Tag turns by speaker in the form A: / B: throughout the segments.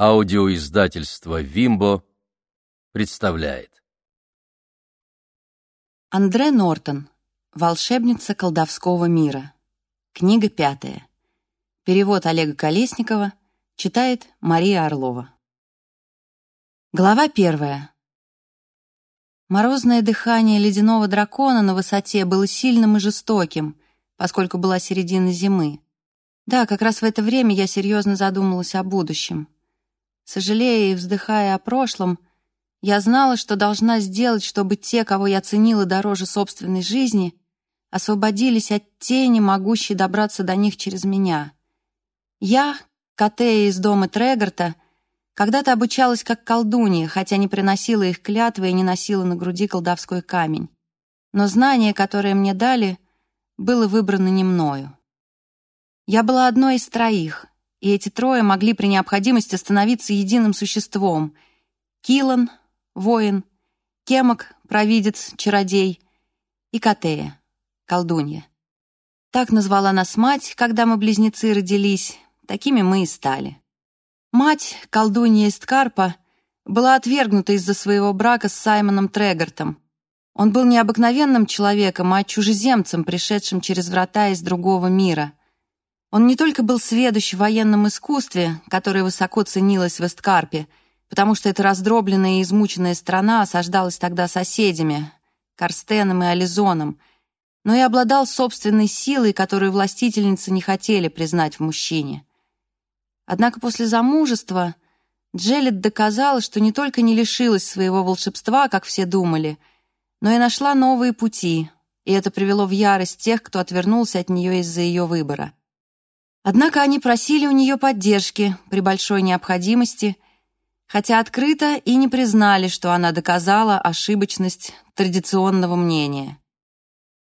A: Аудиоиздательство «Вимбо» представляет.
B: Андре Нортон. Волшебница колдовского мира. Книга пятая. Перевод Олега Колесникова. Читает Мария Орлова. Глава первая. Морозное дыхание ледяного дракона на высоте было сильным и жестоким, поскольку была середина зимы. Да, как раз в это время я серьезно задумалась о будущем сожалея и вздыхая о прошлом, я знала, что должна сделать, чтобы те, кого я ценила дороже собственной жизни, освободились от тени, могущей добраться до них через меня. Я, Катея из дома Трегарта, когда-то обучалась как колдунья, хотя не приносила их клятвы и не носила на груди колдовской камень. Но знание, которое мне дали, было выбрано не мною. Я была одной из троих — и эти трое могли при необходимости становиться единым существом. Килан — воин, Кемок — провидец, чародей, и Катея — колдунья. Так назвала нас мать, когда мы близнецы родились, такими мы и стали. Мать, колдунья из Ткарпа, была отвергнута из-за своего брака с Саймоном Трегартом. Он был необыкновенным человеком, а чужеземцем, пришедшим через врата из другого мира — он не только был сведущ в военном искусстве, которое высоко ценилось в Эсткарпе, потому что эта раздробленная и измученная страна осаждалась тогда соседями, Карстеном и Ализоном, но и обладал собственной силой, которую властительницы не хотели признать в мужчине. Однако после замужества Джеллет доказала, что не только не лишилась своего волшебства, как все думали, но и нашла новые пути, и это привело в ярость тех, кто отвернулся от нее из-за ее выбора. Однако они просили у нее поддержки при большой необходимости, хотя открыто и не признали, что она доказала ошибочность традиционного мнения.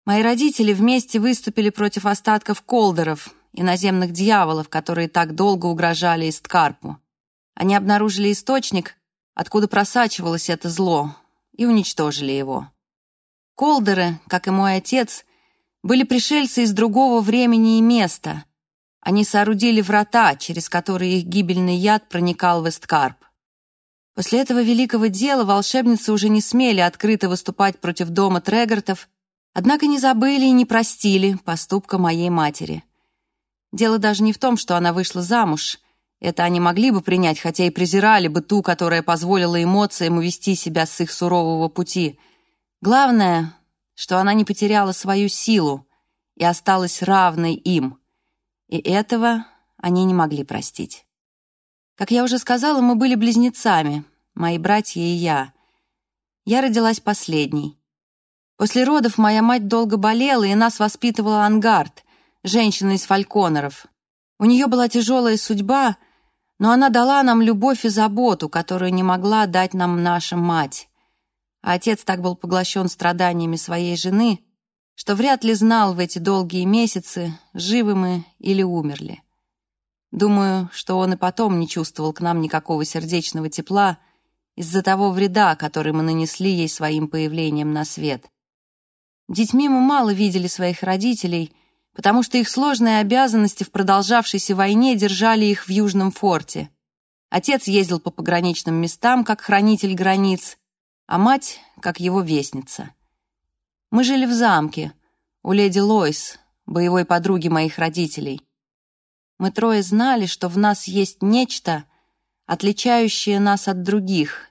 B: Мои родители вместе выступили против остатков колдеров, иноземных дьяволов, которые так долго угрожали Исткарпу. Они обнаружили источник, откуда просачивалось это зло, и уничтожили его. Колдеры, как и мой отец, были пришельцы из другого времени и места, они соорудили врата, через которые их гибельный яд проникал в Эсткарп. После этого великого дела волшебницы уже не смели открыто выступать против дома Трегортов, однако не забыли и не простили поступка моей матери. Дело даже не в том, что она вышла замуж. Это они могли бы принять, хотя и презирали бы ту, которая позволила эмоциям увести себя с их сурового пути. Главное, что она не потеряла свою силу и осталась равной им. И этого они не могли простить. Как я уже сказала, мы были близнецами, мои братья и я. Я родилась последней. После родов моя мать долго болела, и нас воспитывала Ангард, женщина из фальконеров. У нее была тяжелая судьба, но она дала нам любовь и заботу, которую не могла дать нам наша мать. А отец так был поглощен страданиями своей жены — что вряд ли знал в эти долгие месяцы, живы мы или умерли. Думаю, что он и потом не чувствовал к нам никакого сердечного тепла из-за того вреда, который мы нанесли ей своим появлением на свет. Детьми мы мало видели своих родителей, потому что их сложные обязанности в продолжавшейся войне держали их в Южном форте. Отец ездил по пограничным местам как хранитель границ, а мать — как его вестница. Мы жили в замке, у леди Лойс, боевой подруги моих родителей. Мы трое знали, что в нас есть нечто, отличающее нас от других.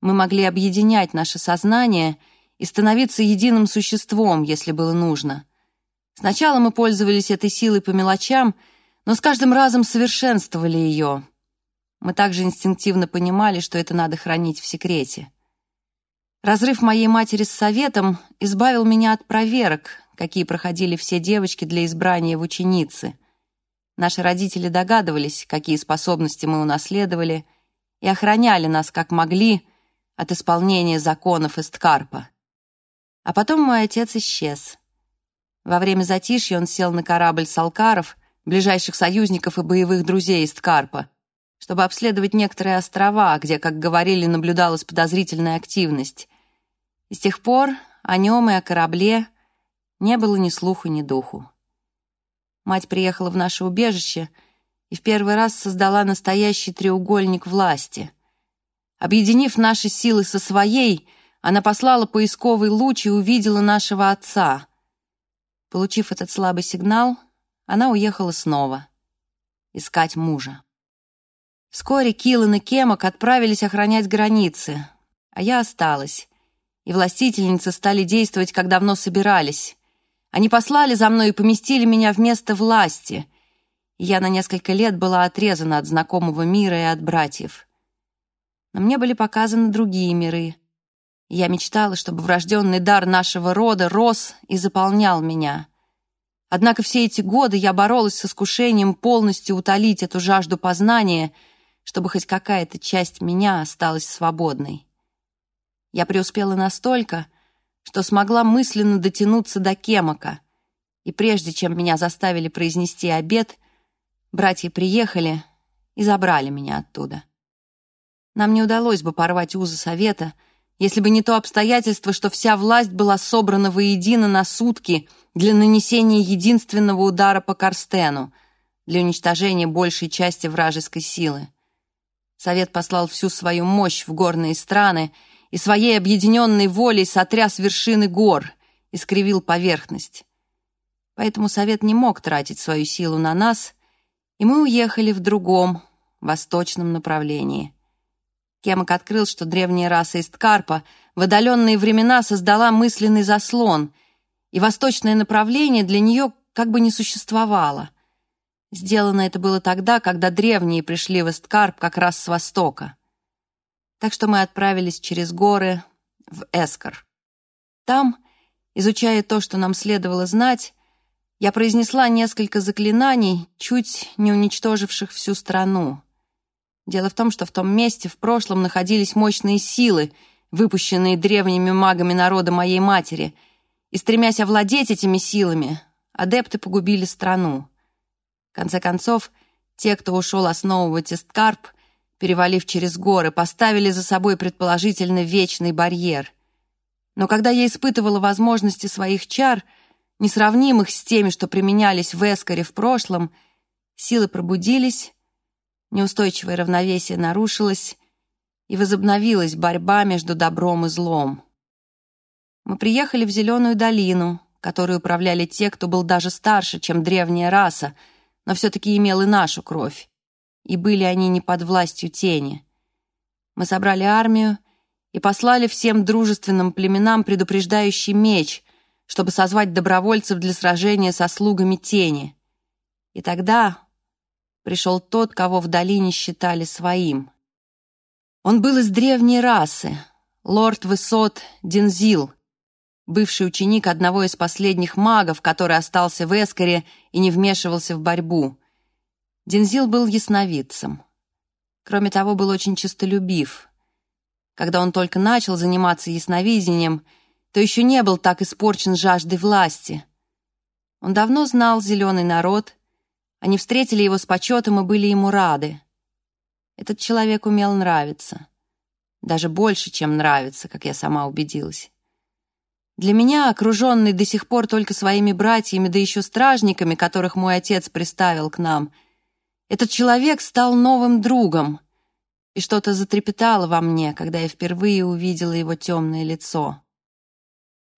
B: Мы могли объединять наше сознание и становиться единым существом, если было нужно. Сначала мы пользовались этой силой по мелочам, но с каждым разом совершенствовали ее. Мы также инстинктивно понимали, что это надо хранить в секрете. Разрыв моей матери с советом избавил меня от проверок, какие проходили все девочки для избрания в ученицы. Наши родители догадывались, какие способности мы унаследовали, и охраняли нас как могли от исполнения законов из Ткарпа. А потом мой отец исчез. Во время затишья он сел на корабль Салкаров, ближайших союзников и боевых друзей из Ткарпа, чтобы обследовать некоторые острова, где, как говорили, наблюдалась подозрительная активность. С тех пор о нем и о корабле не было ни слуху, ни духу. Мать приехала в наше убежище и в первый раз создала настоящий треугольник власти. Объединив наши силы со своей, она послала поисковый луч и увидела нашего отца. Получив этот слабый сигнал, она уехала снова искать мужа. Вскоре Киллан и Кемок отправились охранять границы, а я осталась и властительницы стали действовать, как давно собирались. Они послали за мной и поместили меня в место власти. Я на несколько лет была отрезана от знакомого мира и от братьев. Но мне были показаны другие миры. Я мечтала, чтобы врожденный дар нашего рода рос и заполнял меня. Однако все эти годы я боролась с искушением полностью утолить эту жажду познания, чтобы хоть какая-то часть меня осталась свободной. Я преуспела настолько, что смогла мысленно дотянуться до Кемака. И прежде чем меня заставили произнести обед, братья приехали и забрали меня оттуда. Нам не удалось бы порвать узы совета, если бы не то обстоятельство, что вся власть была собрана воедино на сутки для нанесения единственного удара по Карстену, для уничтожения большей части вражеской силы. Совет послал всю свою мощь в горные страны — и своей объединенной волей сотряс вершины гор, искривил поверхность. Поэтому совет не мог тратить свою силу на нас, и мы уехали в другом, восточном направлении. Кемок открыл, что древняя раса Исткарпа в отдаленные времена создала мысленный заслон, и восточное направление для нее как бы не существовало. Сделано это было тогда, когда древние пришли в Исткарп как раз с востока так что мы отправились через горы в Эскор. Там, изучая то, что нам следовало знать, я произнесла несколько заклинаний, чуть не уничтоживших всю страну. Дело в том, что в том месте в прошлом находились мощные силы, выпущенные древними магами народа моей матери, и, стремясь овладеть этими силами, адепты погубили страну. В конце концов, те, кто ушел основывать Эсткарп, перевалив через горы, поставили за собой предположительно вечный барьер. Но когда я испытывала возможности своих чар, несравнимых с теми, что применялись в Эскаре в прошлом, силы пробудились, неустойчивое равновесие нарушилось, и возобновилась борьба между добром и злом. Мы приехали в Зеленую долину, которую управляли те, кто был даже старше, чем древняя раса, но все-таки имел и нашу кровь и были они не под властью тени. Мы собрали армию и послали всем дружественным племенам предупреждающий меч, чтобы созвать добровольцев для сражения со слугами тени. И тогда пришел тот, кого в долине считали своим. Он был из древней расы, лорд высот Дензил, бывший ученик одного из последних магов, который остался в Эскоре и не вмешивался в борьбу — Дензил был ясновидцем. Кроме того, был очень честолюбив. Когда он только начал заниматься ясновидением, то еще не был так испорчен жаждой власти. Он давно знал зеленый народ, они встретили его с почетом и были ему рады. Этот человек умел нравиться. Даже больше, чем нравится, как я сама убедилась. Для меня, окруженный до сих пор только своими братьями, да еще стражниками, которых мой отец приставил к нам — этот человек стал новым другом, и что-то затрепетало во мне, когда я впервые увидела его темное лицо.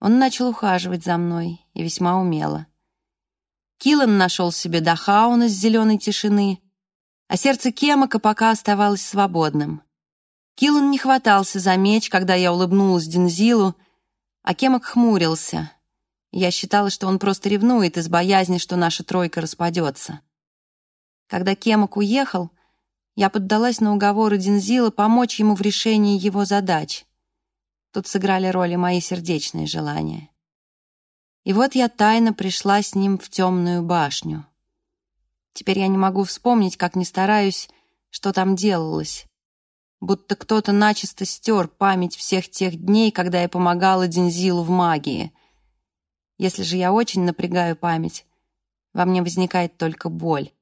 B: Он начал ухаживать за мной, и весьма умело. Киллан нашел себе Дахаун из зеленой тишины, а сердце Кемака пока оставалось свободным. Киллан не хватался за меч, когда я улыбнулась Дензилу, а Кемак хмурился. Я считала, что он просто ревнует из боязни, что наша тройка распадется. Когда Кемок уехал, я поддалась на уговоры Дензила помочь ему в решении его задач. Тут сыграли роли мои сердечные желания. И вот я тайно пришла с ним в темную башню. Теперь я не могу вспомнить, как не стараюсь, что там делалось. Будто кто-то начисто стер память всех тех дней, когда я помогала Дензилу в магии. Если же я очень напрягаю память, во мне возникает только боль.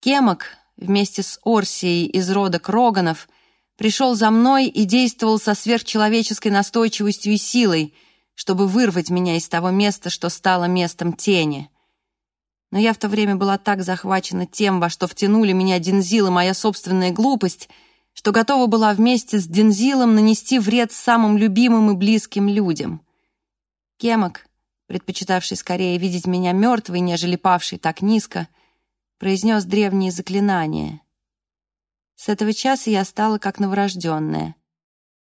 B: Кемок вместе с Орсией из рода Кроганов пришел за мной и действовал со сверхчеловеческой настойчивостью и силой, чтобы вырвать меня из того места, что стало местом тени. Но я в то время была так захвачена тем, во что втянули меня Дензил и моя собственная глупость, что готова была вместе с Дензилом нанести вред самым любимым и близким людям. Кемок, предпочитавший скорее видеть меня мертвой, нежели павшей так низко, — произнес древние заклинания. С этого часа я стала как новорожденная,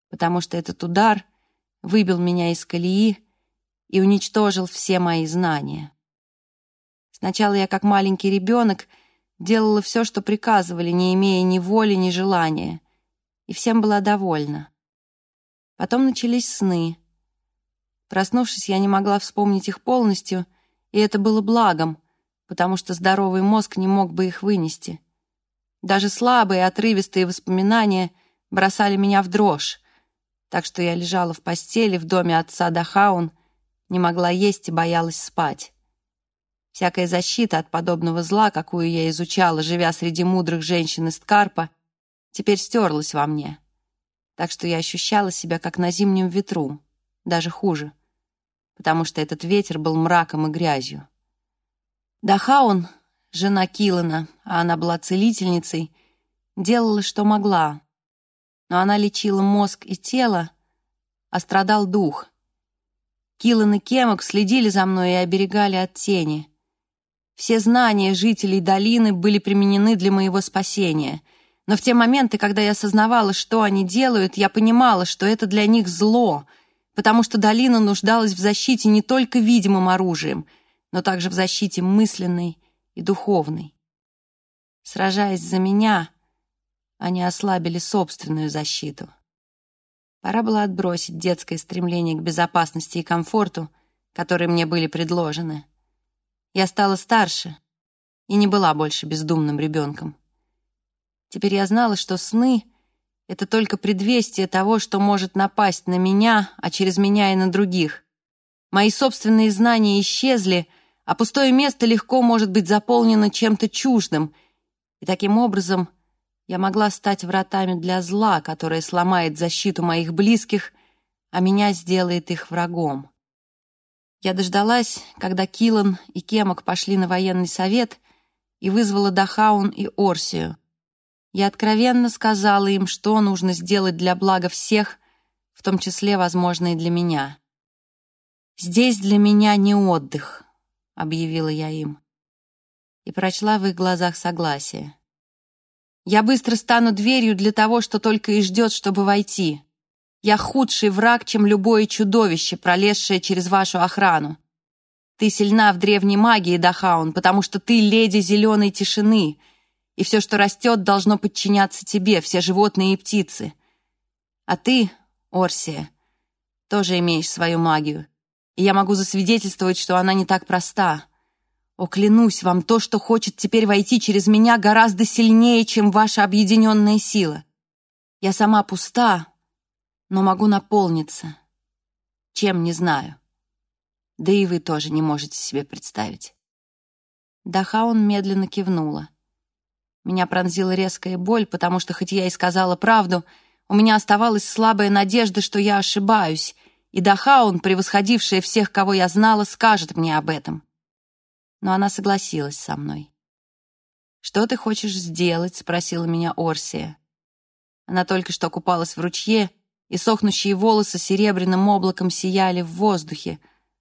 B: потому что этот удар выбил меня из колеи и уничтожил все мои знания. Сначала я, как маленький ребенок, делала все, что приказывали, не имея ни воли, ни желания, и всем была довольна. Потом начались сны. Проснувшись, я не могла вспомнить их полностью, и это было благом — потому что здоровый мозг не мог бы их вынести. Даже слабые, отрывистые воспоминания бросали меня в дрожь, так что я лежала в постели в доме отца Дахаун, не могла есть и боялась спать. Всякая защита от подобного зла, какую я изучала, живя среди мудрых женщин из Ткарпа, теперь стерлась во мне. Так что я ощущала себя как на зимнем ветру, даже хуже, потому что этот ветер был мраком и грязью. Дахаун, жена Килана, а она была целительницей, делала, что могла. Но она лечила мозг и тело, а страдал дух. Киллан и Кемок следили за мной и оберегали от тени. Все знания жителей долины были применены для моего спасения. Но в те моменты, когда я осознавала, что они делают, я понимала, что это для них зло, потому что долина нуждалась в защите не только видимым оружием — но также в защите мысленной и духовной. Сражаясь за меня, они ослабили собственную защиту. Пора было отбросить детское стремление к безопасности и комфорту, которые мне были предложены. Я стала старше и не была больше бездумным ребенком. Теперь я знала, что сны — это только предвестие того, что может напасть на меня, а через меня и на других. Мои собственные знания исчезли — а пустое место легко может быть заполнено чем-то чуждым, и таким образом я могла стать вратами для зла, которое сломает защиту моих близких, а меня сделает их врагом. Я дождалась, когда Килан и Кемок пошли на военный совет и вызвала Дахаун и Орсию. Я откровенно сказала им, что нужно сделать для блага всех, в том числе, возможно, и для меня. Здесь для меня не отдых. — объявила я им. И прочла в их глазах согласие. «Я быстро стану дверью для того, что только и ждет, чтобы войти. Я худший враг, чем любое чудовище, пролезшее через вашу охрану. Ты сильна в древней магии, Дахаун, потому что ты леди зеленой тишины, и все, что растет, должно подчиняться тебе, все животные и птицы. А ты, Орсия, тоже имеешь свою магию» я могу засвидетельствовать, что она не так проста. О, клянусь вам, то, что хочет теперь войти через меня, гораздо сильнее, чем ваша объединенная сила. Я сама пуста, но могу наполниться. Чем, не знаю. Да и вы тоже не можете себе представить. Дахаун медленно кивнула. Меня пронзила резкая боль, потому что, хоть я и сказала правду, у меня оставалась слабая надежда, что я ошибаюсь — и Дахаун, превосходившая всех, кого я знала, скажет мне об этом. Но она согласилась со мной. «Что ты хочешь сделать?» — спросила меня Орсия. Она только что купалась в ручье, и сохнущие волосы серебряным облаком сияли в воздухе,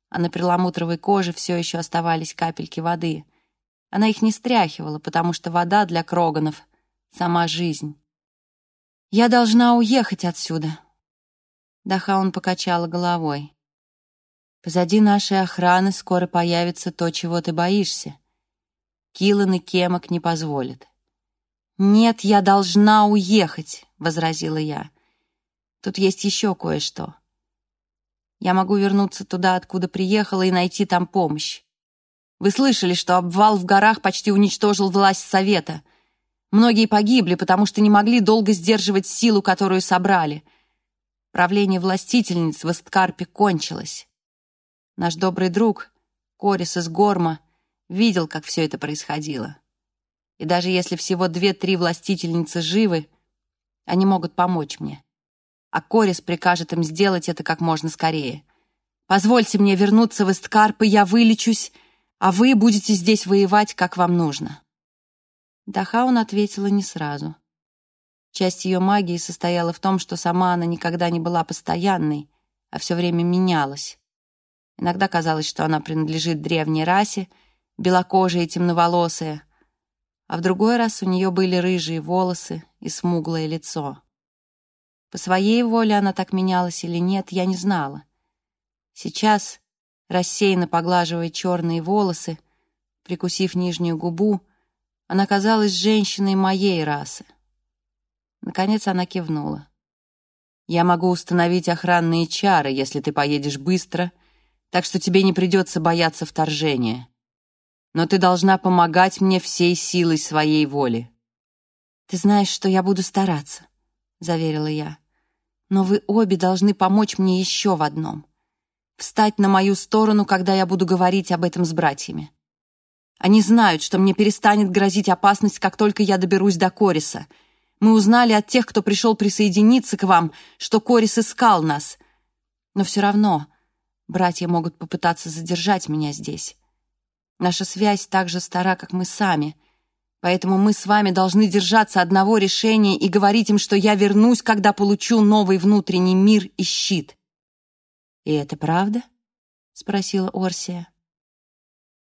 B: а на перламутровой коже все еще оставались капельки воды. Она их не стряхивала, потому что вода для кроганов — сама жизнь. «Я должна уехать отсюда», даха он покачала головой. Позади нашей охраны скоро появится то, чего ты боишься. Киллан и Кемок не позволят. «Нет, я должна уехать», — возразила я. «Тут есть еще кое-что. Я могу вернуться туда, откуда приехала, и найти там помощь. Вы слышали, что обвал в горах почти уничтожил власть Совета. Многие погибли, потому что не могли долго сдерживать силу, которую собрали» правление властительниц в Эсткарпе кончилось. Наш добрый друг, Корис из Горма, видел, как все это происходило. И даже если всего две-три властительницы живы, они могут помочь мне. А Корис прикажет им сделать это как можно скорее. Позвольте мне вернуться в Эсткарп, и я вылечусь, а вы будете здесь воевать, как вам нужно». Дахаун ответила не сразу. Часть ее магии состояла в том, что сама она никогда не была постоянной, а все время менялась. Иногда казалось, что она принадлежит древней расе, белокожая и темноволосая, а в другой раз у нее были рыжие волосы и смуглое лицо. По своей воле она так менялась или нет, я не знала. Сейчас, рассеянно поглаживая черные волосы, прикусив нижнюю губу, она казалась женщиной моей расы. Наконец она кивнула. «Я могу установить охранные чары, если ты поедешь быстро, так что тебе не придется бояться вторжения. Но ты должна помогать мне всей силой своей воли». «Ты знаешь, что я буду стараться», — заверила я. «Но вы обе должны помочь мне еще в одном. Встать на мою сторону, когда я буду говорить об этом с братьями. Они знают, что мне перестанет грозить опасность, как только я доберусь до Кориса» Мы узнали от тех, кто пришел присоединиться к вам, что Корис искал нас. Но все равно братья могут попытаться задержать меня здесь. Наша связь так же стара, как мы сами, поэтому мы с вами должны держаться одного решения и говорить им, что я вернусь, когда получу новый внутренний мир и щит. «И это правда?» — спросила Орсия.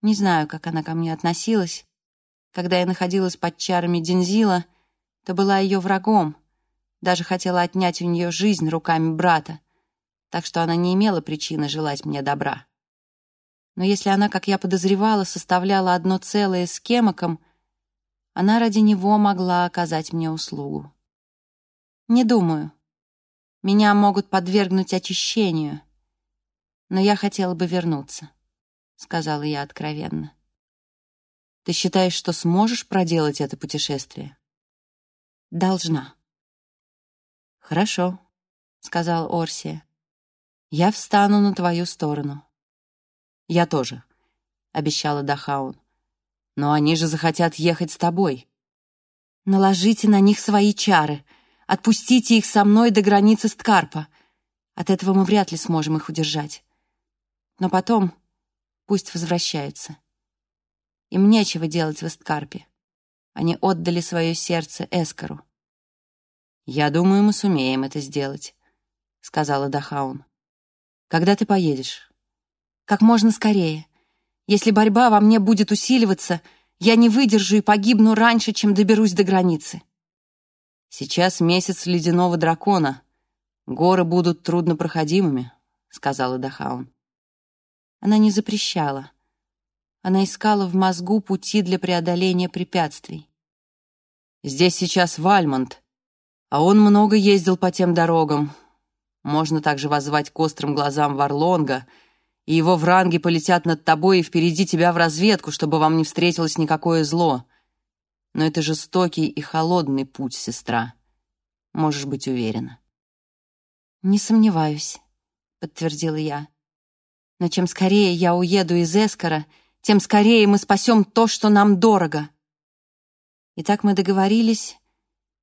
B: Не знаю, как она ко мне относилась. Когда я находилась под чарами Дензила — то была ее врагом. Даже хотела отнять у нее жизнь руками брата. Так что она не имела причины желать мне добра. Но если она, как я подозревала, составляла одно целое с Кемоком, она ради него могла оказать мне услугу. Не думаю. Меня могут подвергнуть очищению. Но я хотела бы вернуться, — сказала я откровенно. Ты считаешь, что сможешь проделать это путешествие? должна. «Хорошо», — сказал Орси. «Я встану на твою сторону». «Я тоже», — обещала Дахаун. «Но они же захотят ехать с тобой». «Наложите на них свои чары. Отпустите их со мной до границы Сткарпа. От этого мы вряд ли сможем их удержать. Но потом пусть возвращаются. Им нечего делать в Сткарпе. Они отдали свое сердце Эскору. «Я думаю, мы сумеем это сделать», — сказала Дахаун. «Когда ты поедешь?» «Как можно скорее. Если борьба во мне будет усиливаться, я не выдержу и погибну раньше, чем доберусь до границы». «Сейчас месяц ледяного дракона. Горы будут труднопроходимыми», — сказала Дахаун. Она не запрещала, она искала в мозгу пути для преодоления препятствий. «Здесь сейчас Вальмонт, а он много ездил по тем дорогам. Можно также воззвать к острым глазам Варлонга, и его вранги полетят над тобой и впереди тебя в разведку, чтобы вам не встретилось никакое зло. Но это жестокий и холодный путь, сестра. Можешь быть уверена». «Не сомневаюсь», — подтвердила я. «Но чем скорее я уеду из Эскара, — тем скорее мы спасем то, что нам дорого. И так мы договорились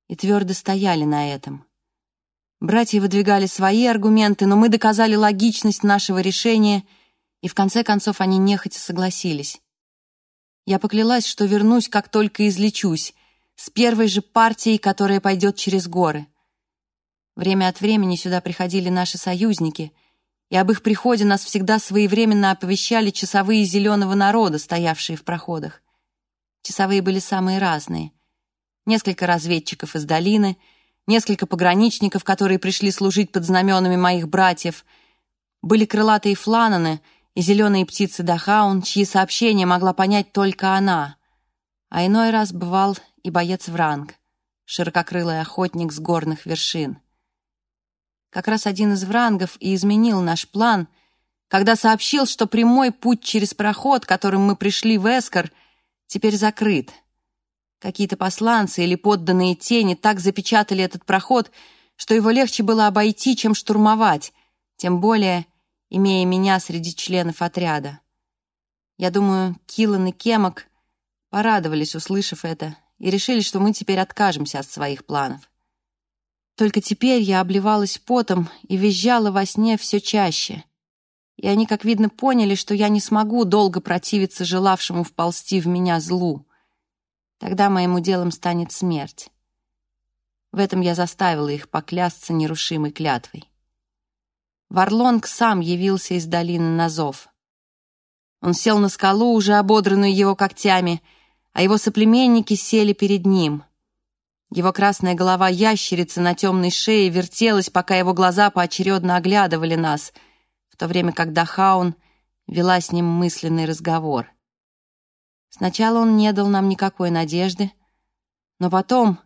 B: и твердо стояли на этом. Братья выдвигали свои аргументы, но мы доказали логичность нашего решения, и в конце концов они нехотя согласились. Я поклялась, что вернусь, как только излечусь, с первой же партией, которая пойдет через горы. Время от времени сюда приходили наши союзники — и об их приходе нас всегда своевременно оповещали часовые зеленого народа, стоявшие в проходах. Часовые были самые разные. Несколько разведчиков из долины, несколько пограничников, которые пришли служить под знаменами моих братьев. Были крылатые флананы и зеленые птицы Дахаун, чьи сообщения могла понять только она. А иной раз бывал и боец Вранг, ширококрылый охотник с горных вершин. Как раз один из врангов и изменил наш план, когда сообщил, что прямой путь через проход, которым мы пришли в Эскор, теперь закрыт. Какие-то посланцы или подданные тени так запечатали этот проход, что его легче было обойти, чем штурмовать, тем более имея меня среди членов отряда. Я думаю, Киллан и Кемок порадовались, услышав это, и решили, что мы теперь откажемся от своих планов. Только теперь я обливалась потом и визжала во сне все чаще. И они, как видно, поняли, что я не смогу долго противиться желавшему вползти в меня злу. Тогда моему делом станет смерть. В этом я заставила их поклясться нерушимой клятвой. Варлонг сам явился из долины Назов. Он сел на скалу, уже ободранную его когтями, а его соплеменники сели перед ним — его красная голова ящерицы на темной шее вертелась, пока его глаза поочередно оглядывали нас, в то время как Дахаун вела с ним мысленный разговор. Сначала он не дал нам никакой надежды, но потом,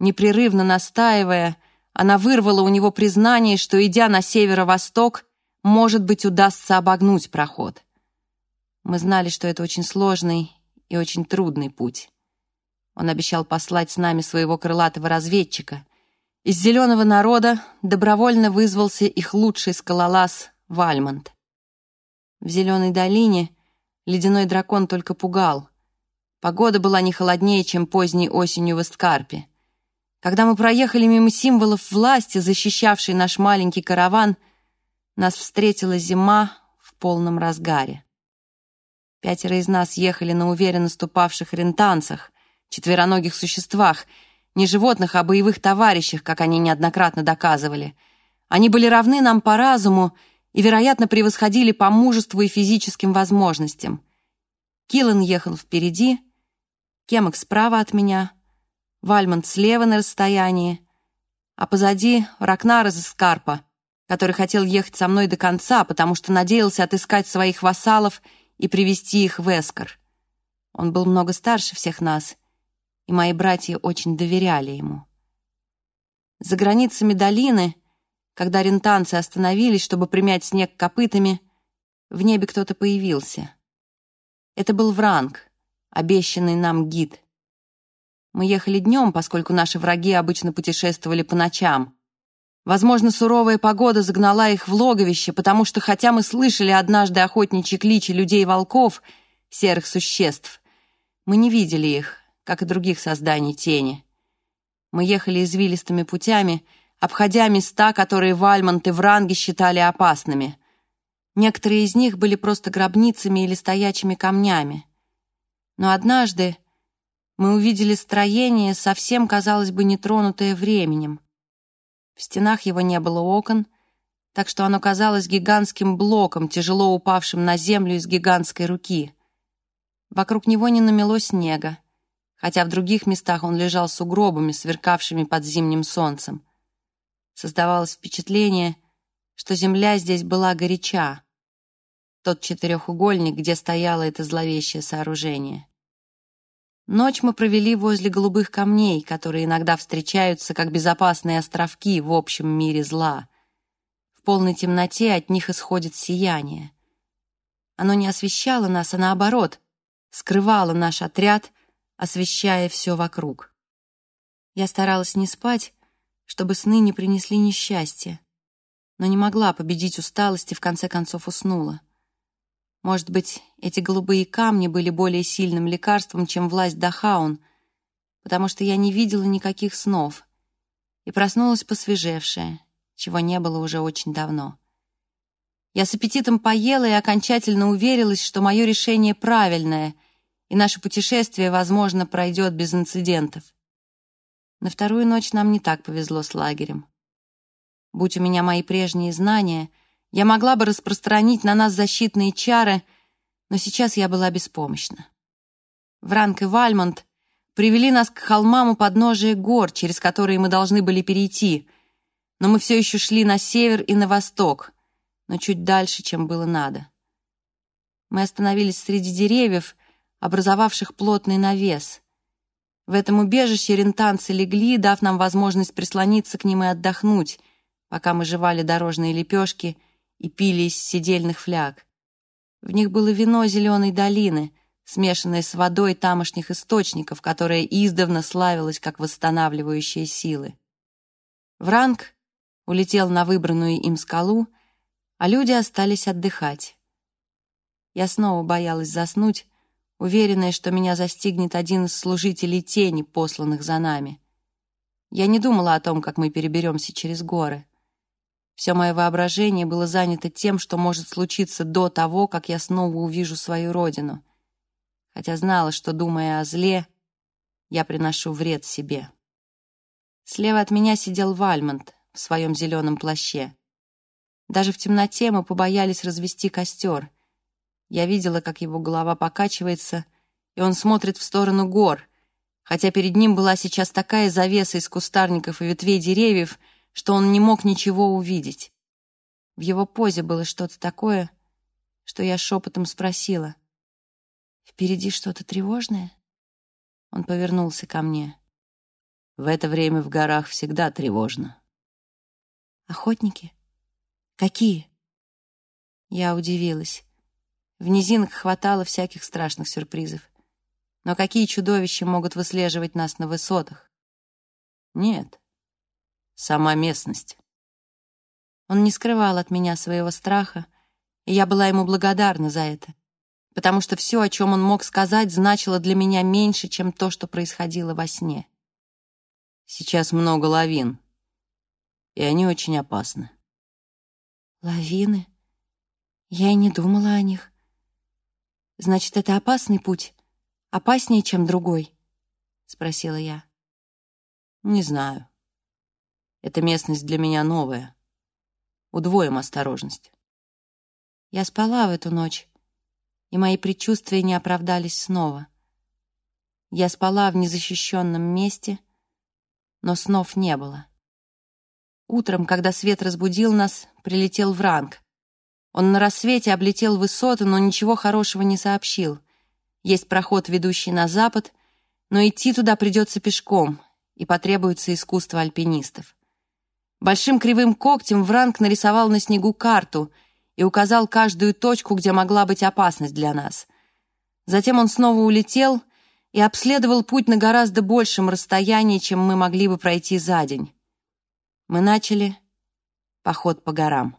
B: непрерывно настаивая, она вырвала у него признание, что, идя на северо-восток, может быть, удастся обогнуть проход. Мы знали, что это очень сложный и очень трудный путь. Он обещал послать с нами своего крылатого разведчика. Из зеленого народа добровольно вызвался их лучший скалолаз Вальмонт. В Зеленой долине ледяной дракон только пугал. Погода была не холоднее, чем поздней осенью в Эсткарпе. Когда мы проехали мимо символов власти, защищавшей наш маленький караван, нас встретила зима в полном разгаре. Пятеро из нас ехали на уверенно ступавших рентанцах, четвероногих существах, не животных, а боевых товарищах, как они неоднократно доказывали. Они были равны нам по разуму и, вероятно, превосходили по мужеству и физическим возможностям. Киллан ехал впереди, Кемок справа от меня, Вальмонт слева на расстоянии, а позади Ракнар из Скарпа, который хотел ехать со мной до конца, потому что надеялся отыскать своих вассалов и привести их в Эскар. Он был много старше всех нас — и мои братья очень доверяли ему. За границами долины, когда рентанцы остановились, чтобы примять снег копытами, в небе кто-то появился. Это был Вранг, обещанный нам гид. Мы ехали днем, поскольку наши враги обычно путешествовали по ночам. Возможно, суровая погода загнала их в логовище, потому что, хотя мы слышали однажды охотничьи кличи людей-волков, серых существ, мы не видели их, как и других созданий тени. Мы ехали извилистыми путями, обходя места, которые Вальмонт и Вранги считали опасными. Некоторые из них были просто гробницами или стоячими камнями. Но однажды мы увидели строение, совсем, казалось бы, нетронутое временем. В стенах его не было окон, так что оно казалось гигантским блоком, тяжело упавшим на землю из гигантской руки. Вокруг него не намело снега хотя в других местах он лежал с угробами, сверкавшими под зимним солнцем. Создавалось впечатление, что земля здесь была горяча, тот четырехугольник, где стояло это зловещее сооружение. Ночь мы провели возле голубых камней, которые иногда встречаются как безопасные островки в общем мире зла. В полной темноте от них исходит сияние. Оно не освещало нас, а наоборот, скрывало наш отряд — освещая все вокруг. Я старалась не спать, чтобы сны не принесли несчастье, но не могла победить усталость и в конце концов уснула. Может быть, эти голубые камни были более сильным лекарством, чем власть Дахаун, потому что я не видела никаких снов и проснулась посвежевшая, чего не было уже очень давно. Я с аппетитом поела и окончательно уверилась, что мое решение правильное, и наше путешествие, возможно, пройдет без инцидентов. На вторую ночь нам не так повезло с лагерем. Будь у меня мои прежние знания, я могла бы распространить на нас защитные чары, но сейчас я была беспомощна. Вранк и Вальмонт привели нас к холмам у подножия гор, через которые мы должны были перейти, но мы все еще шли на север и на восток, но чуть дальше, чем было надо. Мы остановились среди деревьев — образовавших плотный навес. В этом убежище рентанцы легли, дав нам возможность прислониться к ним и отдохнуть, пока мы жевали дорожные лепешки и пили из сидельных фляг. В них было вино зеленой долины, смешанное с водой тамошних источников, которое издавна славилось как восстанавливающие силы. Вранг улетел на выбранную им скалу, а люди остались отдыхать. Я снова боялась заснуть, уверенная, что меня застигнет один из служителей тени, посланных за нами. Я не думала о том, как мы переберемся через горы. Все мое воображение было занято тем, что может случиться до того, как я снова увижу свою родину. Хотя знала, что, думая о зле, я приношу вред себе. Слева от меня сидел Вальмонт в своем зеленом плаще. Даже в темноте мы побоялись развести костер. Я видела, как его голова покачивается, и он смотрит в сторону гор, хотя перед ним была сейчас такая завеса из кустарников и ветвей деревьев, что он не мог ничего увидеть. В его позе было что-то такое, что я шепотом спросила. «Впереди что-то тревожное?» Он повернулся ко мне.
A: «В это время в горах всегда тревожно».
B: «Охотники? Какие?» Я удивилась. В низинах хватало всяких страшных сюрпризов. Но какие чудовища могут выслеживать нас на высотах?
A: Нет, сама местность.
B: Он не скрывал от меня своего страха, и я была ему благодарна за это, потому что все, о чем он мог сказать, значило для меня меньше, чем то, что происходило во сне.
A: Сейчас много лавин, и они очень опасны.
B: Лавины? Я и не думала о них. Значит, это опасный путь. Опаснее, чем другой?» — спросила я.
A: «Не знаю. Эта местность для меня новая. Удвоим осторожность».
B: Я спала в эту ночь, и мои предчувствия не оправдались снова. Я спала в незащищенном месте, но снов не было. Утром, когда свет разбудил нас, прилетел Вранг. Он на рассвете облетел высоты, но ничего хорошего не сообщил. Есть проход, ведущий на запад, но идти туда придется пешком, и потребуется искусство альпинистов. Большим кривым когтем Вранг нарисовал на снегу карту и указал каждую точку, где могла быть опасность для нас. Затем он снова улетел и обследовал путь на гораздо большем расстоянии, чем мы могли бы пройти за день. Мы начали поход по горам.